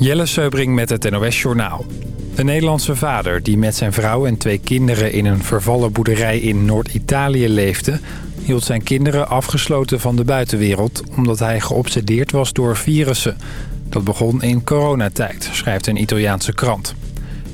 Jelle Seubring met het NOS Journaal. Een Nederlandse vader die met zijn vrouw en twee kinderen... in een vervallen boerderij in Noord-Italië leefde... hield zijn kinderen afgesloten van de buitenwereld... omdat hij geobsedeerd was door virussen. Dat begon in coronatijd, schrijft een Italiaanse krant.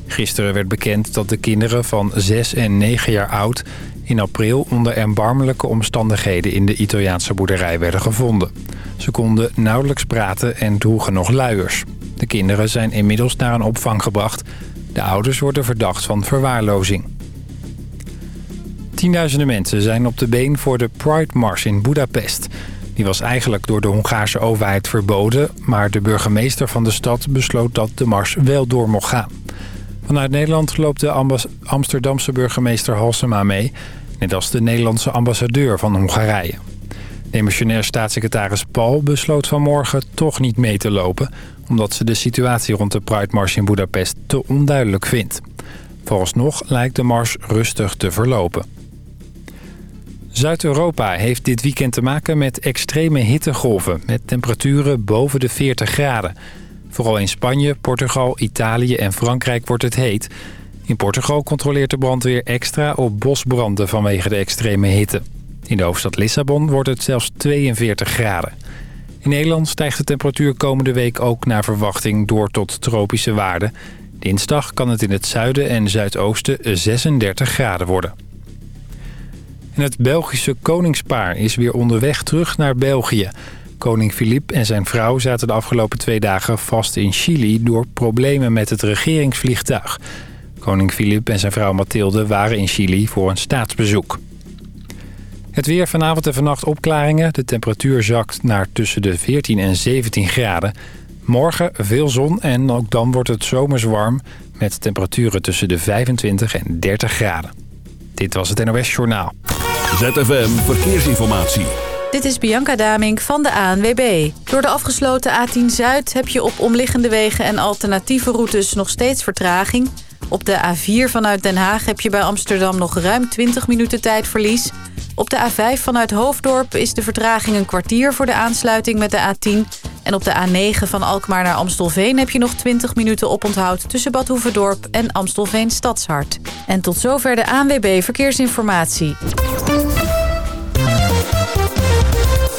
Gisteren werd bekend dat de kinderen van 6 en 9 jaar oud... in april onder erbarmelijke omstandigheden in de Italiaanse boerderij werden gevonden. Ze konden nauwelijks praten en droegen nog luiers. De kinderen zijn inmiddels naar een opvang gebracht. De ouders worden verdacht van verwaarlozing. Tienduizenden mensen zijn op de been voor de Pride Mars in Budapest. Die was eigenlijk door de Hongaarse overheid verboden... maar de burgemeester van de stad besloot dat de mars wel door mocht gaan. Vanuit Nederland loopt de Amsterdamse burgemeester Halsema mee... net als de Nederlandse ambassadeur van Hongarije. Demissionair staatssecretaris Paul besloot vanmorgen toch niet mee te lopen... omdat ze de situatie rond de Pride Mars in Budapest te onduidelijk vindt. Vooralsnog lijkt de mars rustig te verlopen. Zuid-Europa heeft dit weekend te maken met extreme hittegolven... met temperaturen boven de 40 graden. Vooral in Spanje, Portugal, Italië en Frankrijk wordt het heet. In Portugal controleert de brandweer extra op bosbranden vanwege de extreme hitte. In de hoofdstad Lissabon wordt het zelfs 42 graden. In Nederland stijgt de temperatuur komende week ook naar verwachting door tot tropische waarden. Dinsdag kan het in het zuiden en zuidoosten 36 graden worden. En het Belgische koningspaar is weer onderweg terug naar België. Koning Philippe en zijn vrouw zaten de afgelopen twee dagen vast in Chili... door problemen met het regeringsvliegtuig. Koning Philippe en zijn vrouw Mathilde waren in Chili voor een staatsbezoek. Het weer vanavond en vannacht opklaringen. De temperatuur zakt naar tussen de 14 en 17 graden. Morgen veel zon en ook dan wordt het zomers warm... met temperaturen tussen de 25 en 30 graden. Dit was het NOS Journaal. ZFM Verkeersinformatie. Dit is Bianca Damink van de ANWB. Door de afgesloten A10 Zuid heb je op omliggende wegen en alternatieve routes nog steeds vertraging... Op de A4 vanuit Den Haag heb je bij Amsterdam nog ruim 20 minuten tijdverlies. Op de A5 vanuit Hoofddorp is de vertraging een kwartier voor de aansluiting met de A10. En op de A9 van Alkmaar naar Amstelveen heb je nog 20 minuten oponthoud... tussen Bad Hoeverdorp en Amstelveen Stadshart. En tot zover de ANWB Verkeersinformatie.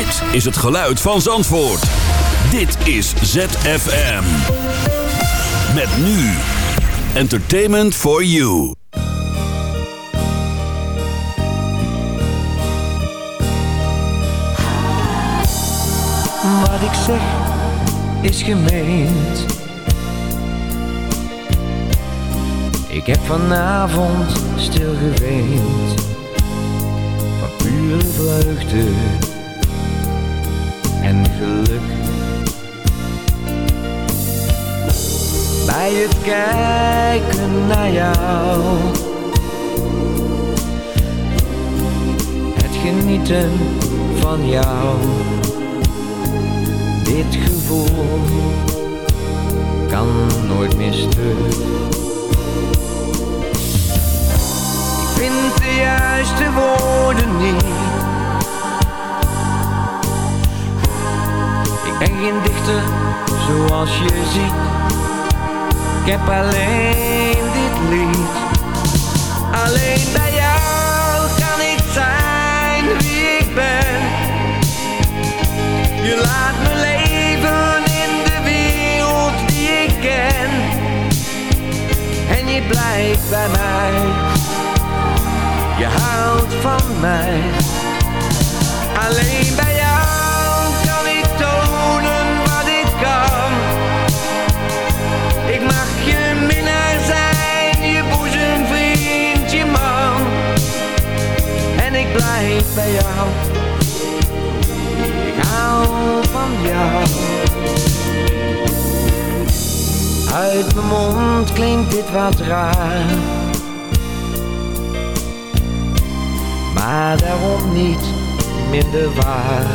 Dit is het geluid van Zandvoort. Dit is ZFM. Met nu. Entertainment for you. Wat ik zeg is gemeend. Ik heb vanavond stil geweend. Van pure vreugde en geluk. Bij het kijken naar jou. Het genieten van jou. Dit gevoel kan nooit meer. Ik vind de juiste woorden niet geen dichter zoals je ziet. Ik heb alleen dit lied. Alleen bij jou kan ik zijn wie ik ben. Je laat me leven in de wereld die ik ken. En je blijft bij mij. Je houdt van mij. Alleen bij jou bij jou. Ik hou van jou. Uit mijn mond klinkt dit wat raar. Maar daarom niet minder waar.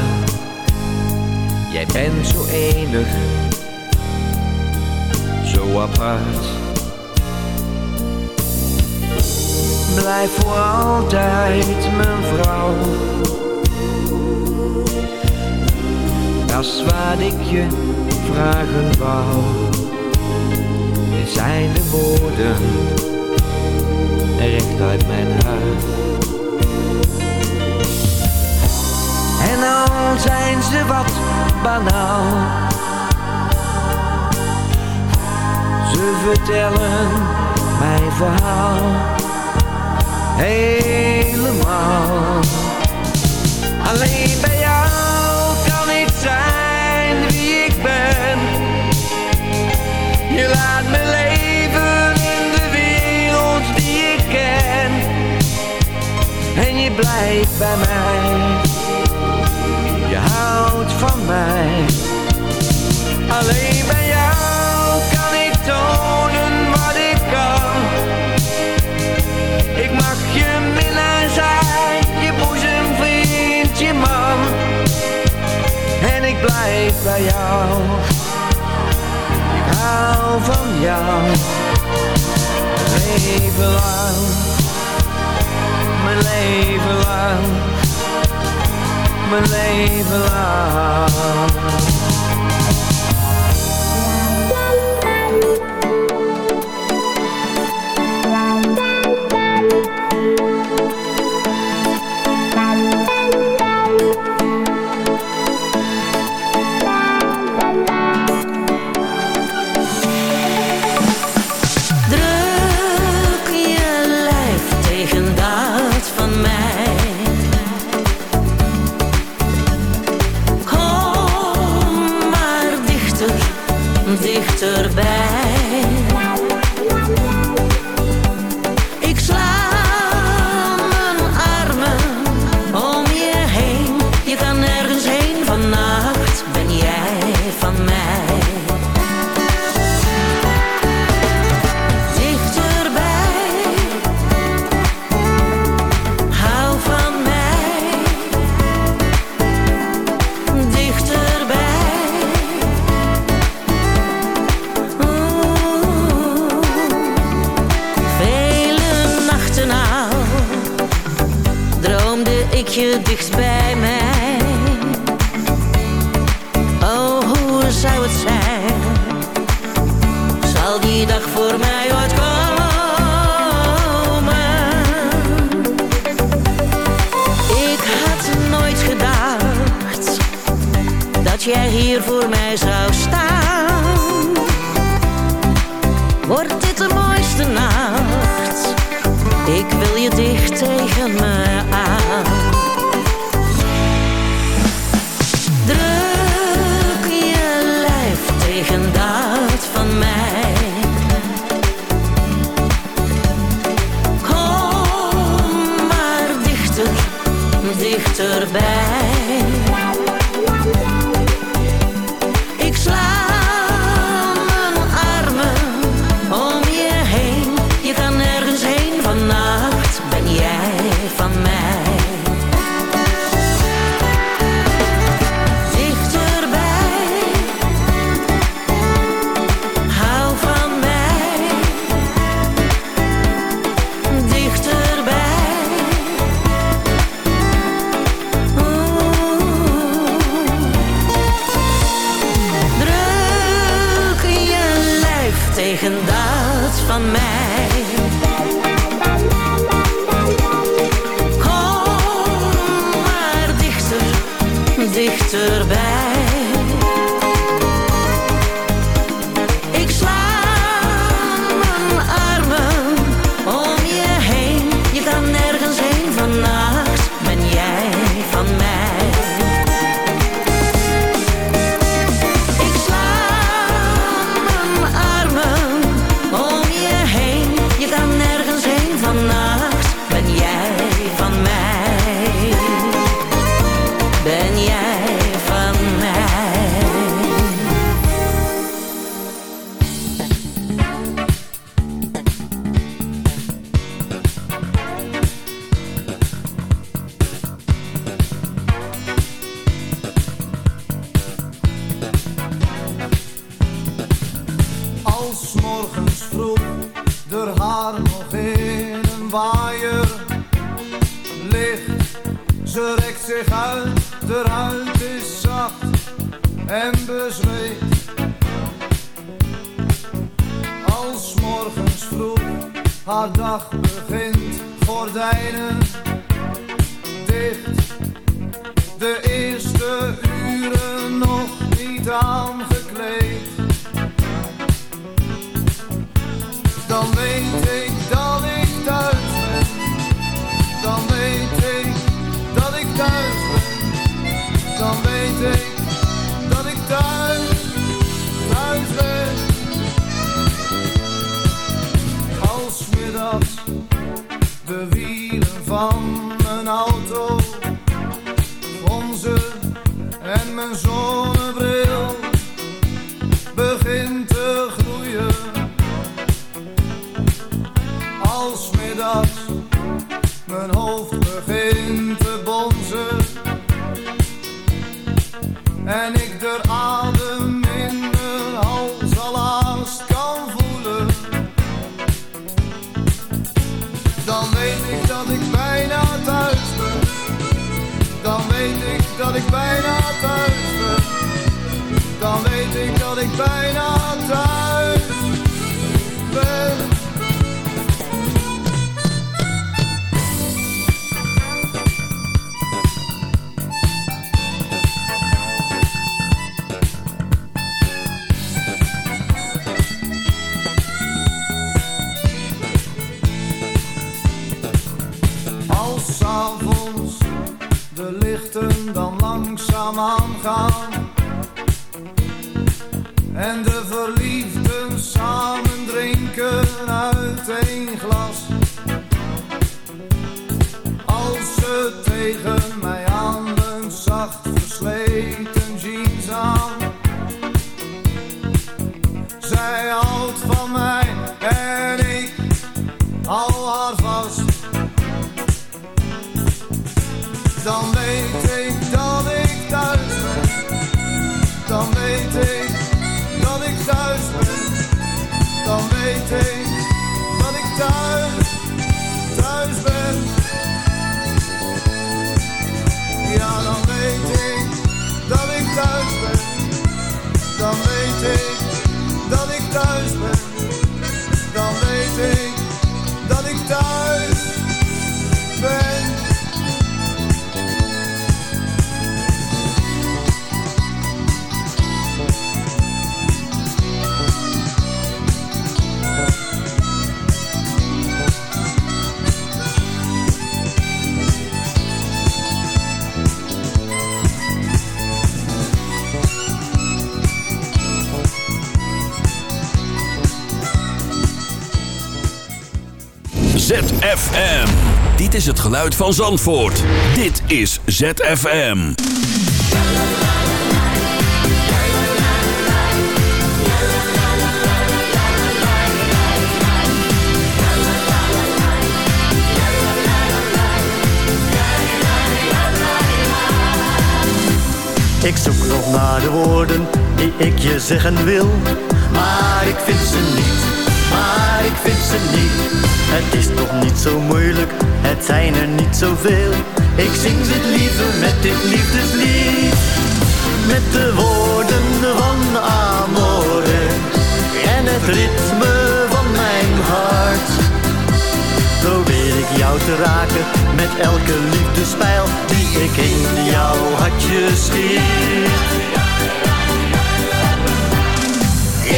Jij bent zo enig, zo apart. Blijf voor altijd mijn vrouw. Dat is ik je vragen wou. Dit zijn de woorden recht uit mijn hart. En al zijn ze wat banaal. Ze vertellen mijn verhaal helemaal. Alleen bij jou kan ik zijn wie ik ben. Je laat me leven in de wereld die ik ken. En je blijft bij mij. Je houdt van mij. Alleen bij jou kan ik tonen blijf bij jou. Ik hou van jou. Leven lang. Mijn leven lang. Mijn leven lang. good ZFM. Dit is het geluid van Zandvoort. Dit is ZFM. Ik zoek nog naar de woorden die ik je zeggen wil, maar ik vind ze niet ik vind ze niet. Het is toch niet zo moeilijk, het zijn er niet zoveel. Ik zing ze liever met dit liefdeslied. Met de woorden van Amore en het ritme van mijn hart. Probeer ik jou te raken met elke liefdespijl die ik in jouw hartje schiet.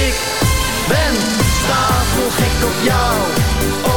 Ik ben stapel gek op jou.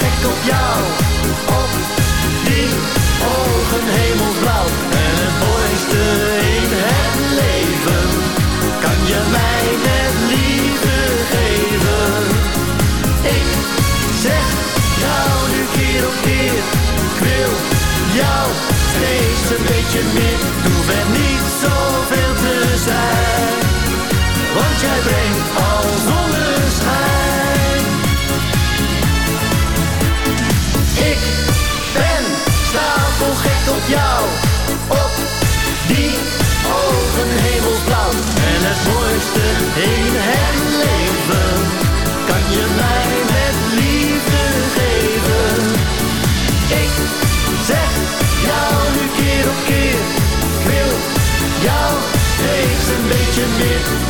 gek op jou. Op die ogen hemelblauw. En het mooiste in het leven. Kan je mij net liefde geven? Ik zeg jou nu keer op keer. Ik wil jou steeds een beetje meer. Doe er niet zoveel te zijn. Want jij brengt het mooiste in het leven. Kan je mij met liefde geven? Ik zeg jou nu keer op keer. Ik wil jou steeds een beetje meer.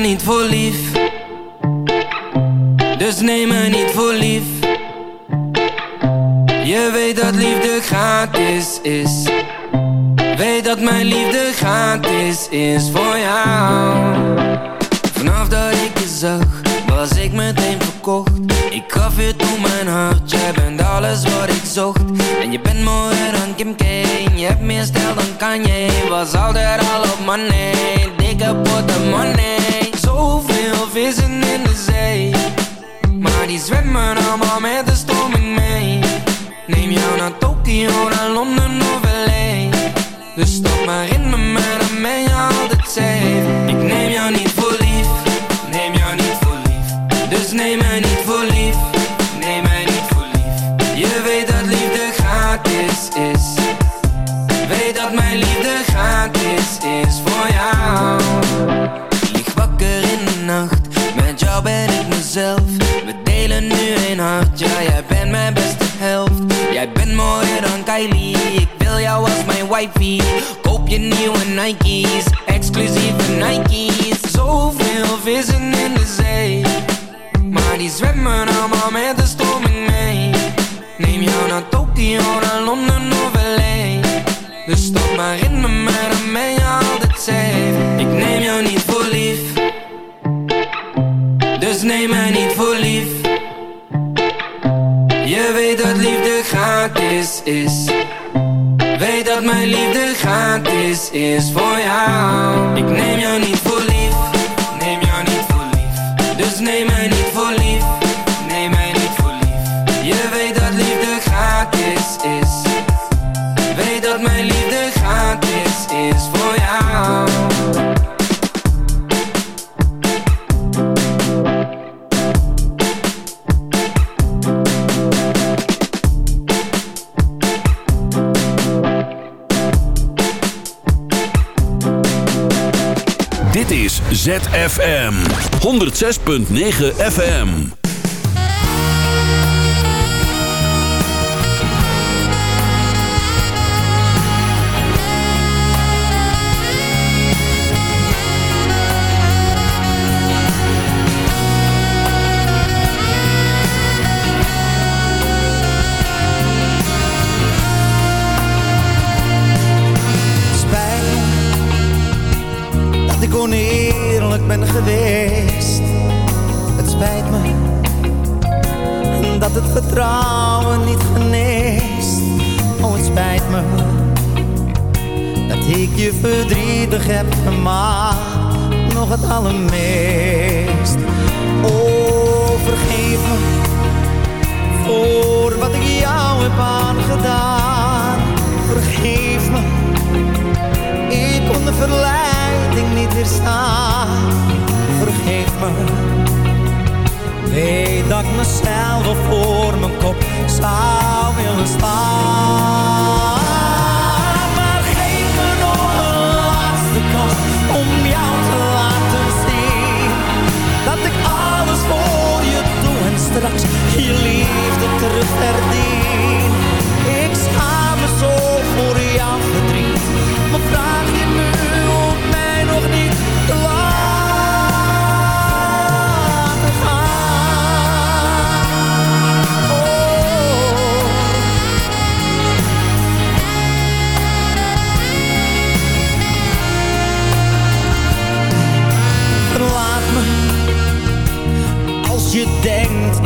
Niet voor lief. Dus neem me niet voor lief. Je weet dat liefde gratis is. Weet dat mijn liefde gratis is voor jou. Vanaf dat ik je zag, was ik meteen verkocht. Ik gaf je toen mijn hart, jij bent alles wat ik zocht. En je bent mooier dan Kim K, je hebt meer stijl dan Kanye. Was altijd al op money, dikke money. Zoveel vissen in de zee, maar die zwemmen allemaal met de stroming mee. Neem jou naar Tokio, naar Londen of LA. Dus stap maar in me, maar dan je We delen nu een hart, ja jij bent mijn beste helft. Jij bent mooier dan Kylie, ik wil jou als mijn wifey. Koop je nieuwe Nike's, exclusieve Nike's. Zoveel vissen in de zee, maar die zwemmen allemaal met de stroming mee. Neem jou naar Tokio, naar Londen of LA. Dus stap maar in me, maar dan ben je altijd safe. Neem mij niet voor lief. Je weet dat liefde gratis is. Weet dat mijn liefde gratis is voor jou. Ik neem jou niet voor lief, neem jou niet voor lief. Dus neem mij ZFM 106.9 FM. Dat ik mezelf voor mijn kop zou willen slaan. Maar geef me nog een laatste kans om jou te laten zien. Dat ik alles voor je doe en straks je liefde terug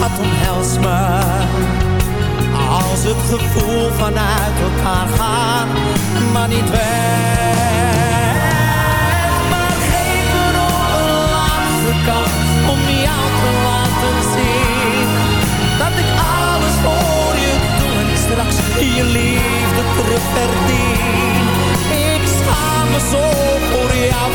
Schat, omhels me als het gevoel vanuit elkaar gaat, maar niet weg. Maar geef me nog een laatste kans om jou te laten zien dat ik alles voor je doe en straks je liefde terug verdien. Ik schaam me zo voor jouw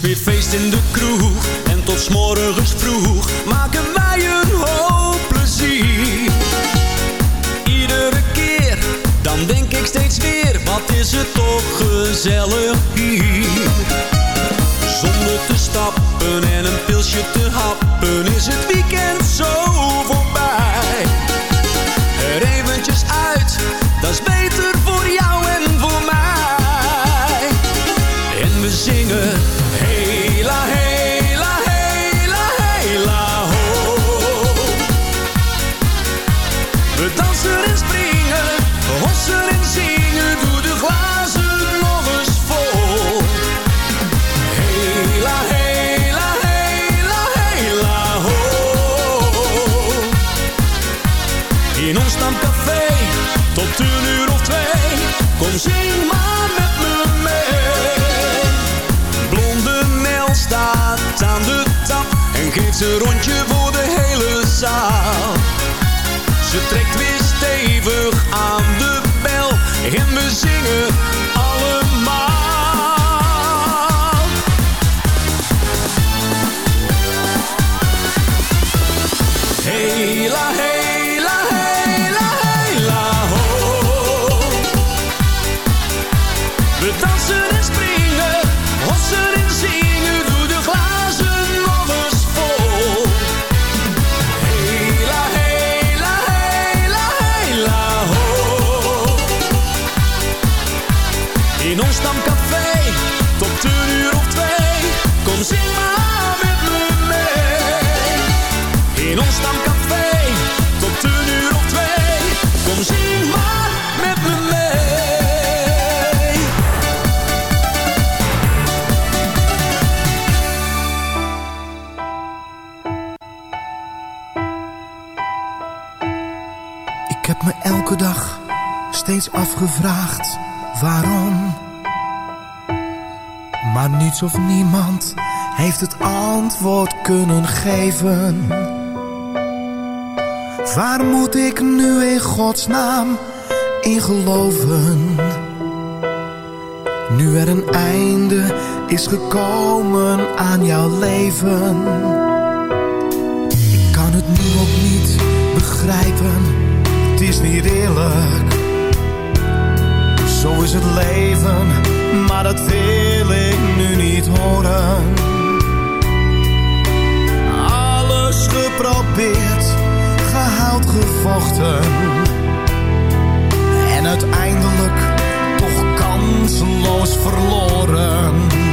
weer feest in de kroeg en tot morgens vroeg maken wij een hoop plezier. Iedere keer, dan denk ik steeds weer, wat is het toch gezellig hier. Zonder te stappen en een pilsje te happen is het weekend zo Zing maar met me mee. Blonde Nel staat aan de tap en geeft een rondje voor de hele zaal. Ze trekt weer stevig aan de bel en we zingen afgevraagd waarom. Maar niets of niemand heeft het antwoord kunnen geven. Waar moet ik nu in godsnaam in geloven? Nu er een einde is gekomen aan jouw leven. Ik kan het nu ook niet begrijpen, het is niet eerlijk. Zo is het leven, maar dat wil ik nu niet horen. Alles geprobeerd, gehaald, gevochten. En uiteindelijk toch kansloos verloren.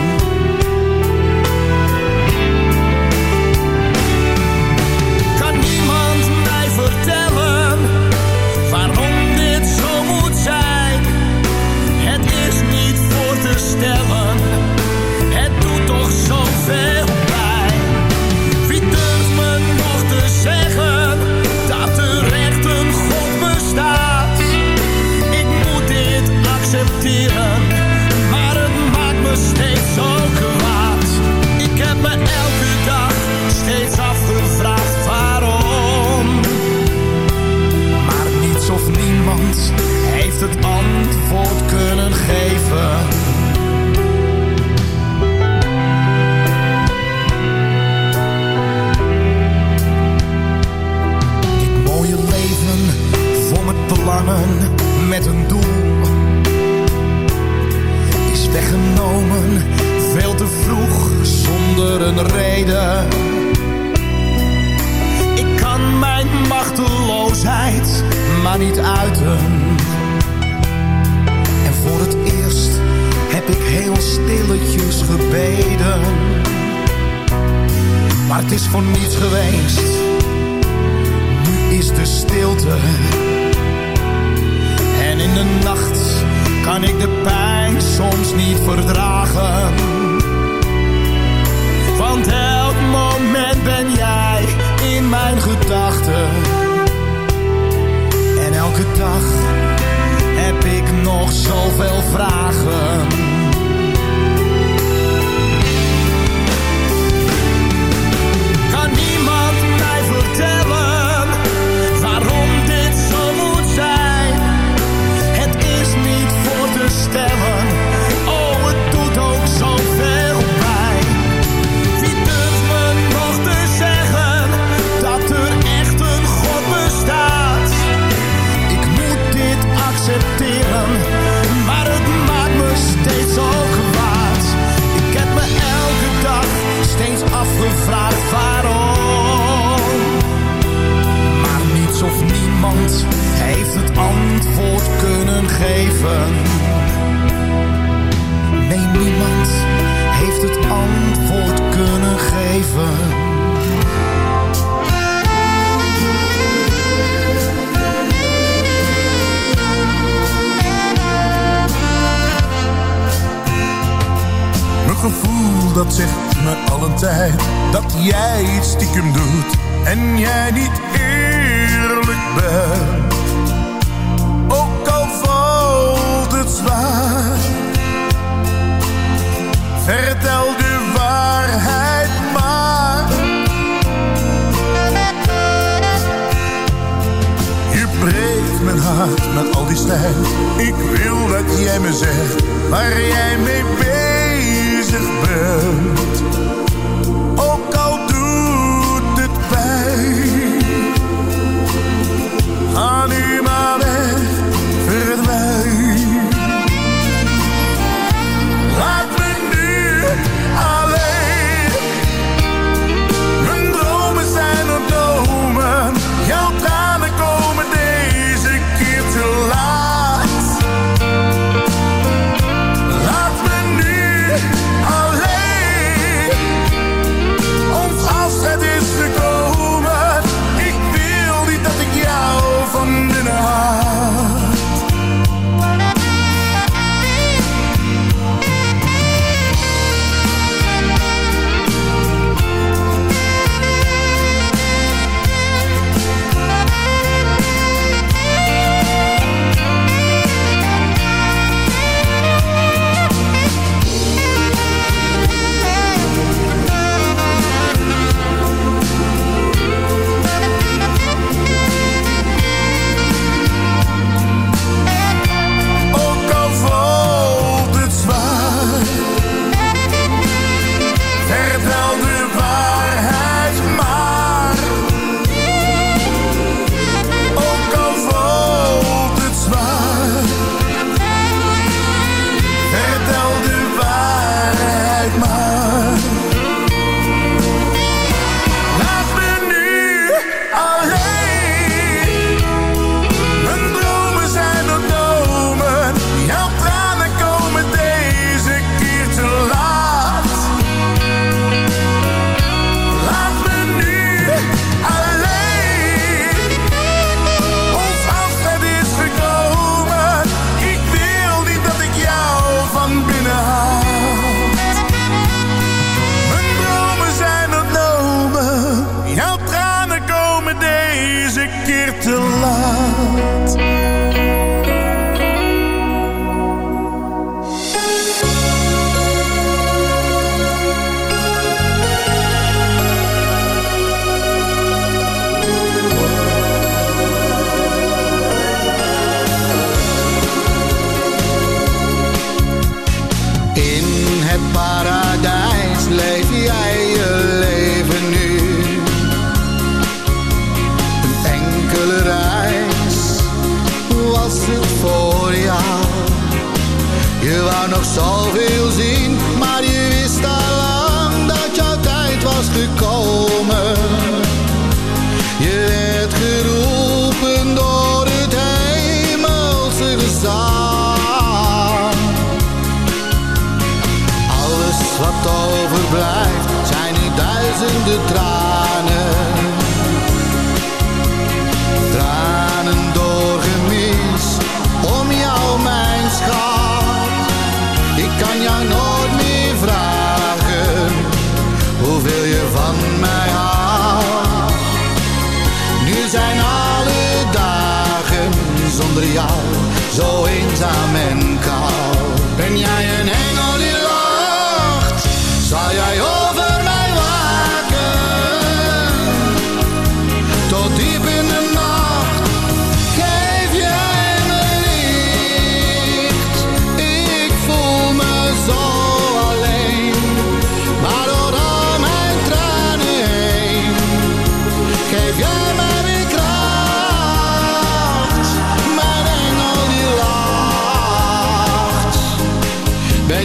duizenden tranen.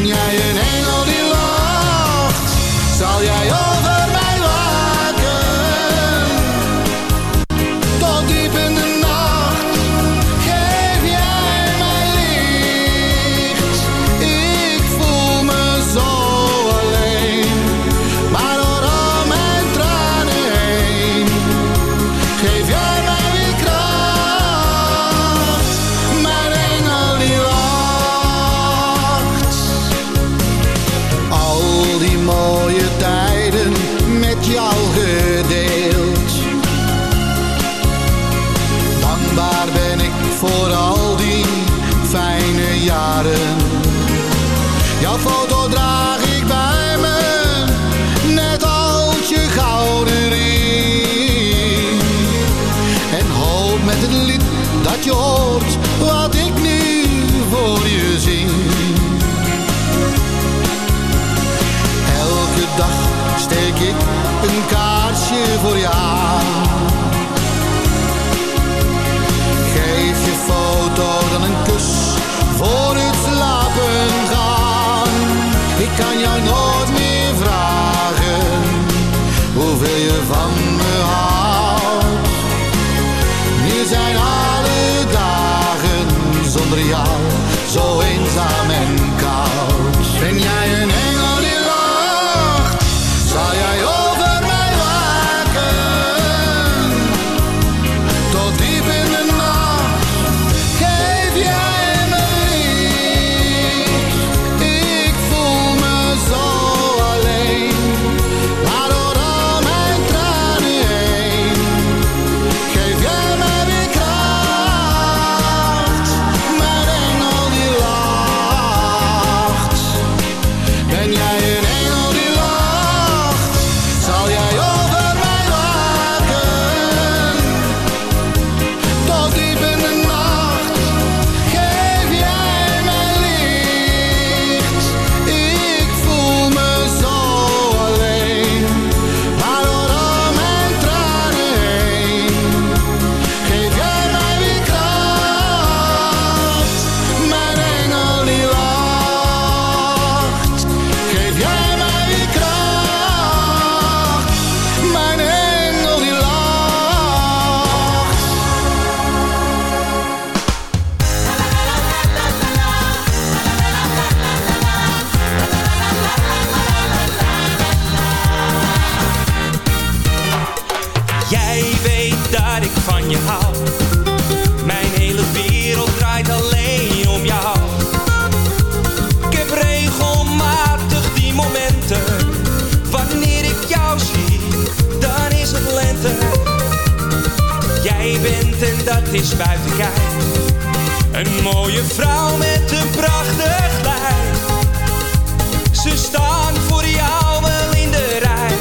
mañana. is buiten kijf. Een mooie vrouw met een prachtig lijf. Ze staan voor jou wel in de rij.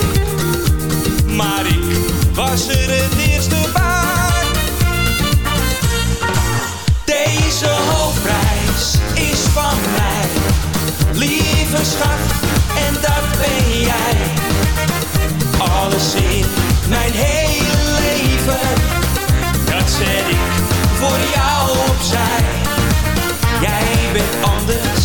Maar ik was er het eerste bij. Deze hoofdprijs is van mij. Lieve schat, en dat ben jij. Alles in mijn hele leven zet ik voor jou opzij. Jij bent anders.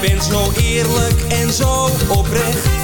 Ben zo eerlijk en zo oprecht.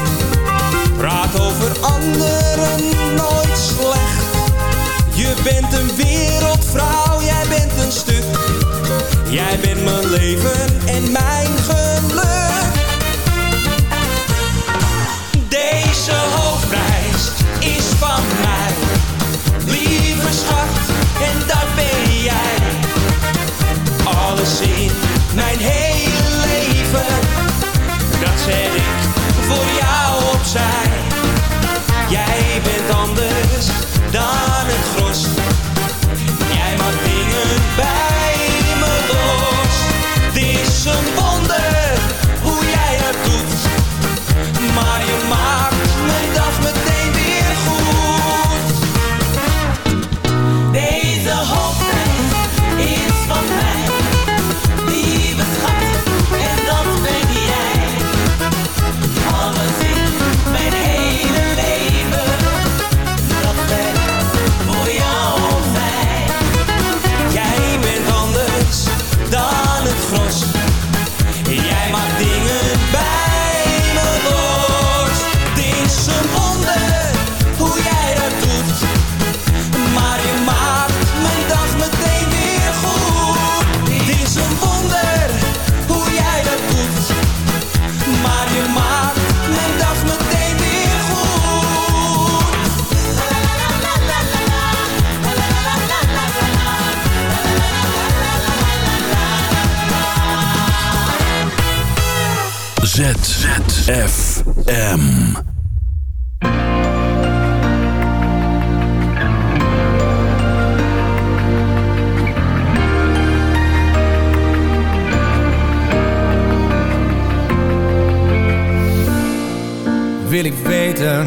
wil ik weten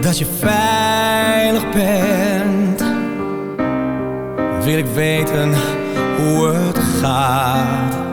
dat je veilig bent. Wil ik weten hoe het gaat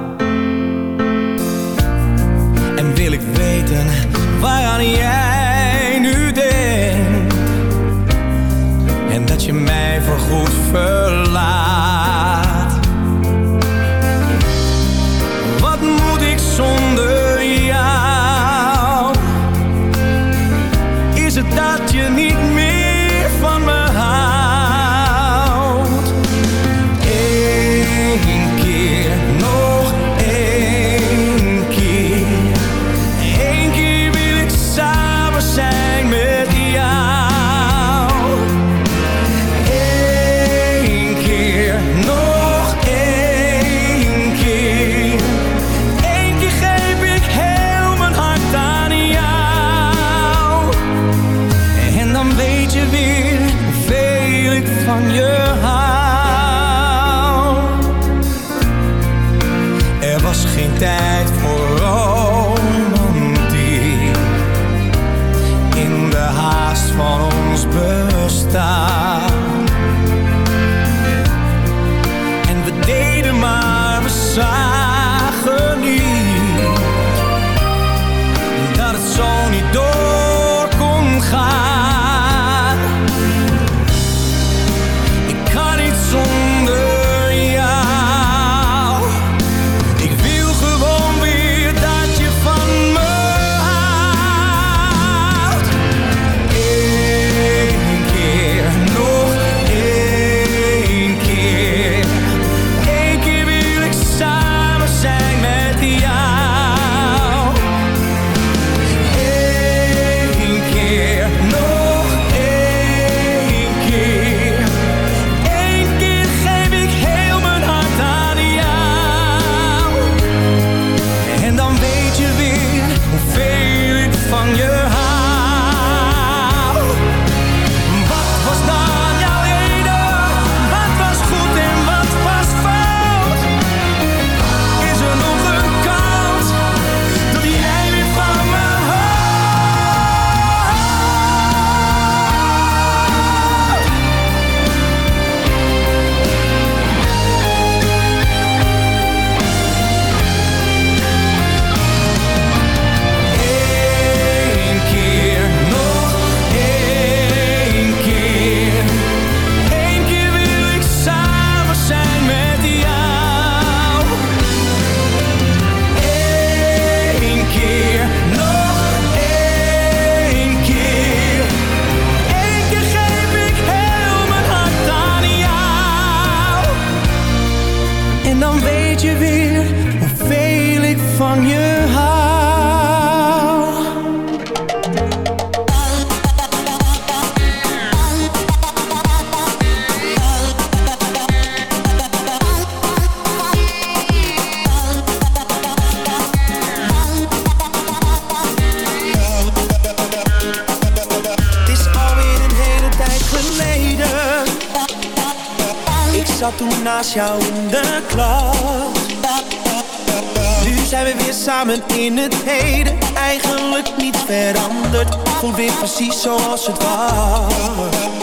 samen in het heden. Eigenlijk niet veranderd. Voel weer precies zoals het was.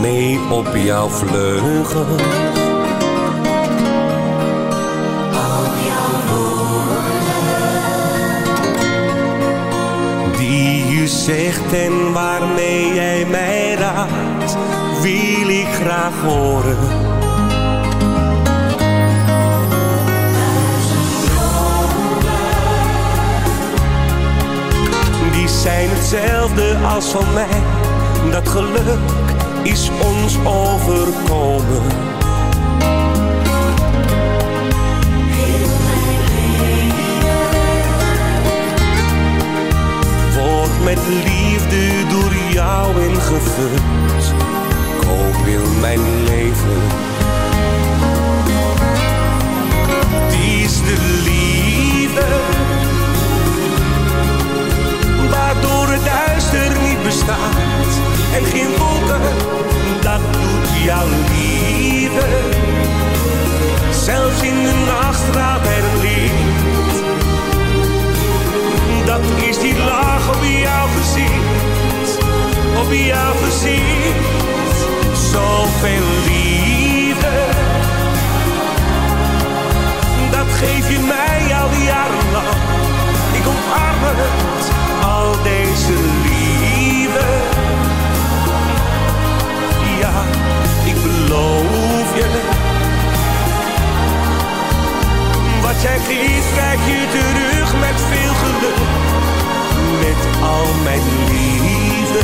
mee op jouw vleugels. zegt en waarmee jij mij raadt, wil ik graag horen. Die zijn hetzelfde als van mij, dat geluk is ons overkomen. Wordt. Word met liefde door jou ingevuld, koop wil mijn leven. Die is de liefde. waardoor het duister niet bestaat en geen wolken, dat doet jouw liefde. Zelfs in de nacht straalt er licht. Dat is die lach op jouw gezicht. Op jouw gezicht. Zoveel liefde. Dat geef je mij al die jaren lang. Ik omarm het, al deze liefde. Ik beloof je. Wat jij geeft, krijg je terug met veel geluk. Met al mijn liefde.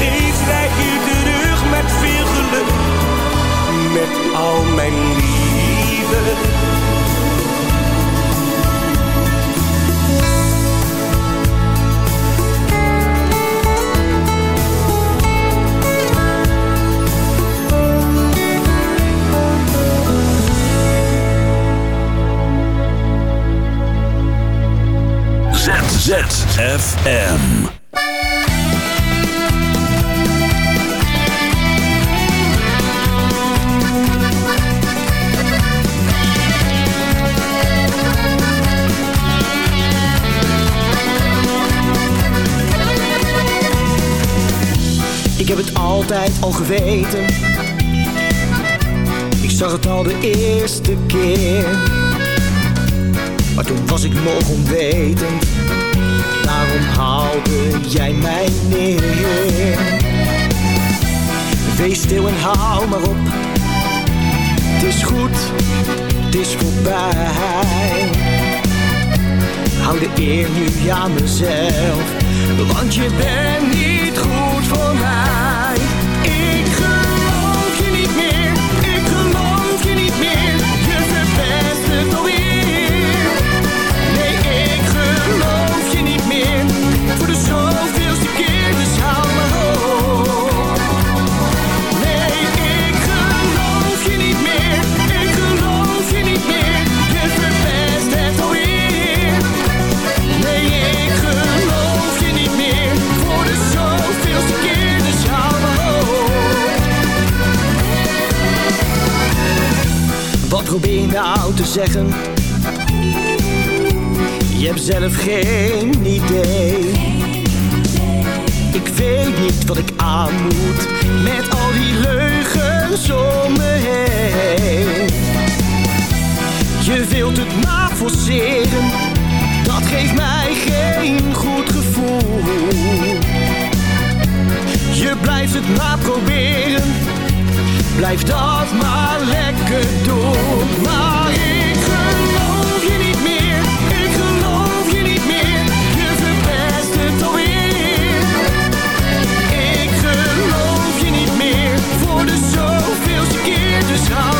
Geeft, krijg je terug met veel geluk. Met al mijn liefde. ZFM. Al geweten. Ik zag het al de eerste keer. Maar toen was ik nog onwetend. Daarom haalde jij mij neer. Wees stil en hou maar op. Het is goed, het is voorbij. Hou de eer nu aan mezelf. Want je bent niet probeer nou te zeggen? Je hebt zelf geen idee. Ik weet niet wat ik aan moet met al die leugens om me heen. Je wilt het maar forceren, dat geeft mij geen goed gevoel. Je blijft het maar proberen, blijf dat maar lekker doen. Maar ik geloof je niet meer, ik geloof je niet meer, je verpest het alweer. Ik geloof je niet meer, voor de zoveelste keer, dus hou